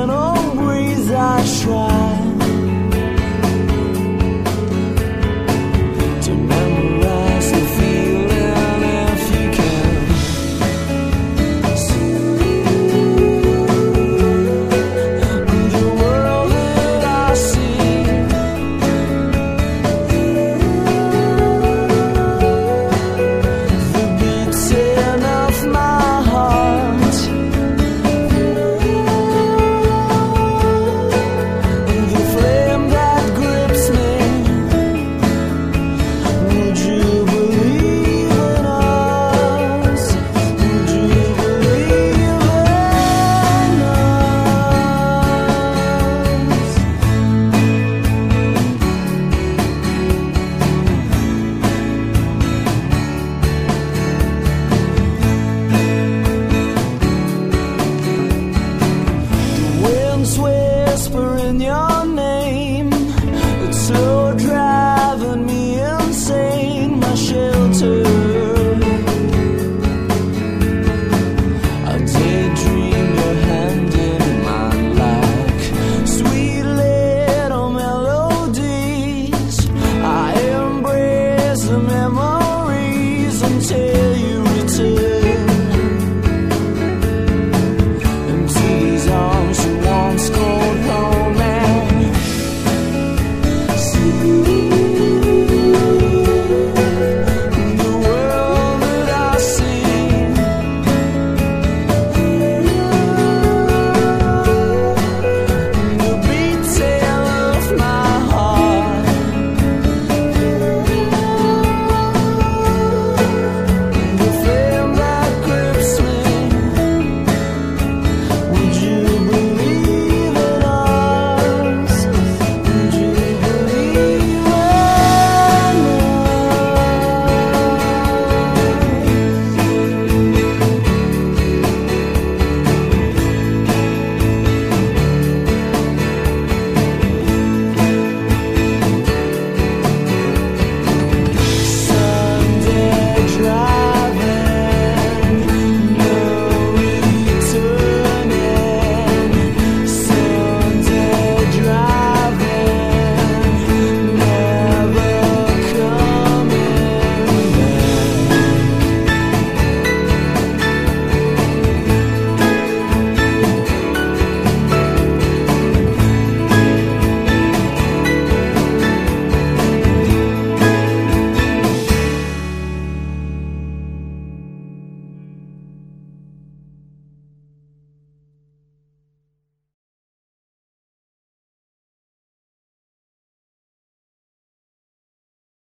gentle breeze I try.